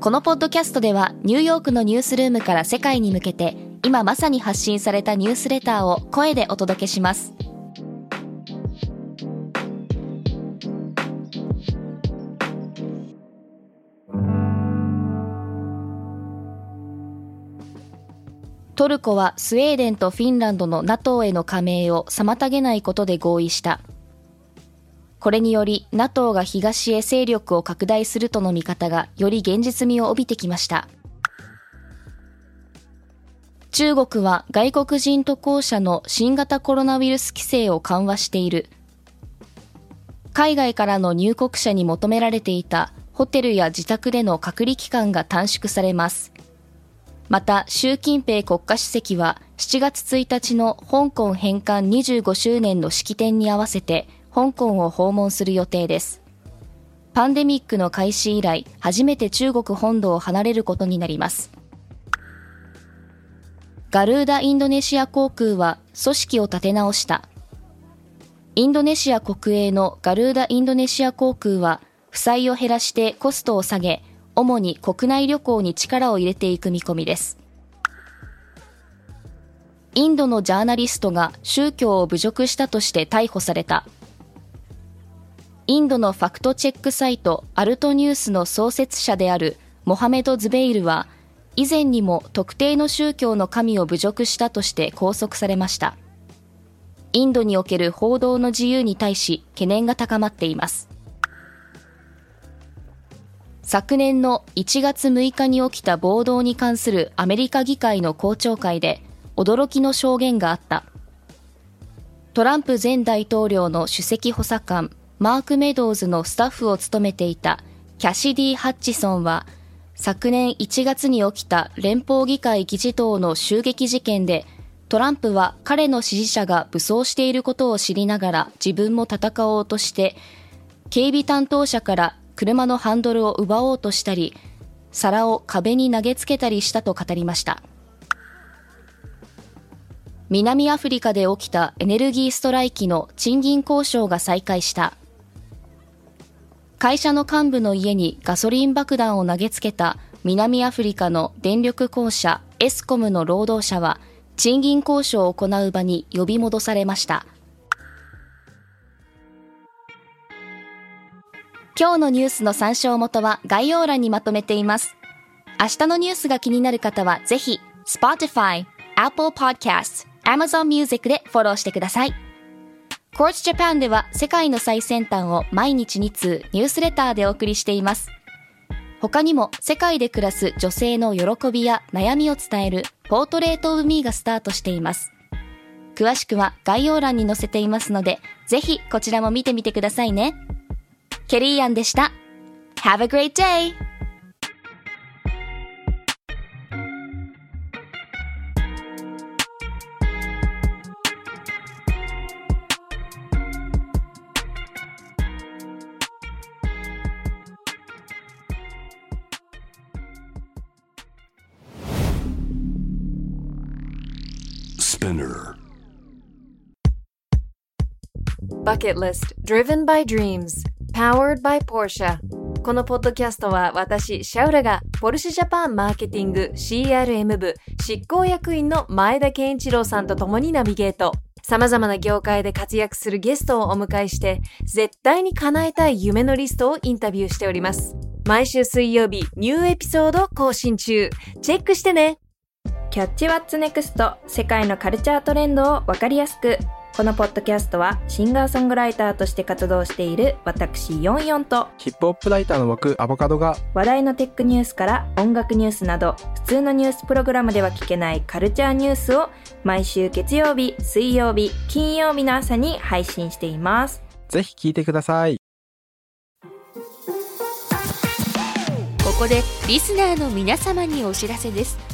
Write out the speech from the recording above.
このポッドキャストではニューヨークのニュースルームから世界に向けて今まさに発信されたニュースレターを声でお届けします。トルコはスウェーデンとフィンランドの NATO への加盟を妨げないことで合意した。これにより NATO が東へ勢力を拡大するとの見方がより現実味を帯びてきました。中国は外国人渡航者の新型コロナウイルス規制を緩和している。海外からの入国者に求められていたホテルや自宅での隔離期間が短縮されます。また、習近平国家主席は7月1日の香港返還25周年の式典に合わせて香港を訪問する予定です。パンデミックの開始以来、初めて中国本土を離れることになります。ガルーダ・インドネシア航空は組織を立て直した。インドネシア国営のガルーダ・インドネシア航空は、負債を減らしてコストを下げ、主に国内旅行に力を入れていく見込みです。インドのジャーナリストが宗教を侮辱したとして逮捕された。インドのファクトチェックサイトアルトニュースの創設者であるモハメド・ズベイルは以前にも特定の宗教の神を侮辱したとして拘束されました。インドにおける報道の自由に対し懸念が高まっています。昨年の1月6日に起きた暴動に関するアメリカ議会の公聴会で驚きの証言があった。トランプ前大統領の首席補佐官マーク・メドウズのスタッフを務めていたキャシディ・ハッチソンは昨年1月に起きた連邦議会議事堂の襲撃事件でトランプは彼の支持者が武装していることを知りながら自分も戦おうとして警備担当者から車のハンドルを奪おうとしたり皿を壁に投げつけたりしたと語りました。南アフリカで起きたエネルギーストライキの賃金交渉が再開した。会社の幹部の家にガソリン爆弾を投げつけた南アフリカの電力公社エスコムの労働者は賃金交渉を行う場に呼び戻されました。今日のニュースの参照元は概要欄にまとめています。明日のニュースが気になる方はぜひ Spotify、Apple Podcasts、Amazon Music でフォローしてください。Quartz Japan では世界の最先端を毎日2通ニュースレターでお送りしています。他にも世界で暮らす女性の喜びや悩みを伝えるポートレートオブミーがスタートしています。詳しくは概要欄に載せていますので、ぜひこちらも見てみてくださいね。ケリーアンでした。Have a great day! Spinner Bucket List Driven by Dreams Powered by Porsche このポッドキャストは私、シャウラがポルシェジャパンマーケティング CRM 部執行役員の前田健一郎さんと共にナビゲート。様々な業界で活躍するゲストをお迎えして、絶対に叶えたい夢のリストをインタビューしております。毎週水曜日ニューエピソード更新中。チェックしてねキャッチワッツネクスト世界のカルチャートレンドをわかりやすく。このポッドキャストはシンガーソングライターとして活動している私ヨンヨンとヒップホップライターの僕アボカドが話題のテックニュースから音楽ニュースなど普通のニュースプログラムでは聞けないカルチャーニュースを毎週月曜日、水曜日、金曜日の朝に配信しています。ぜひ聞いてくださいここでリスナーの皆様にお知らせです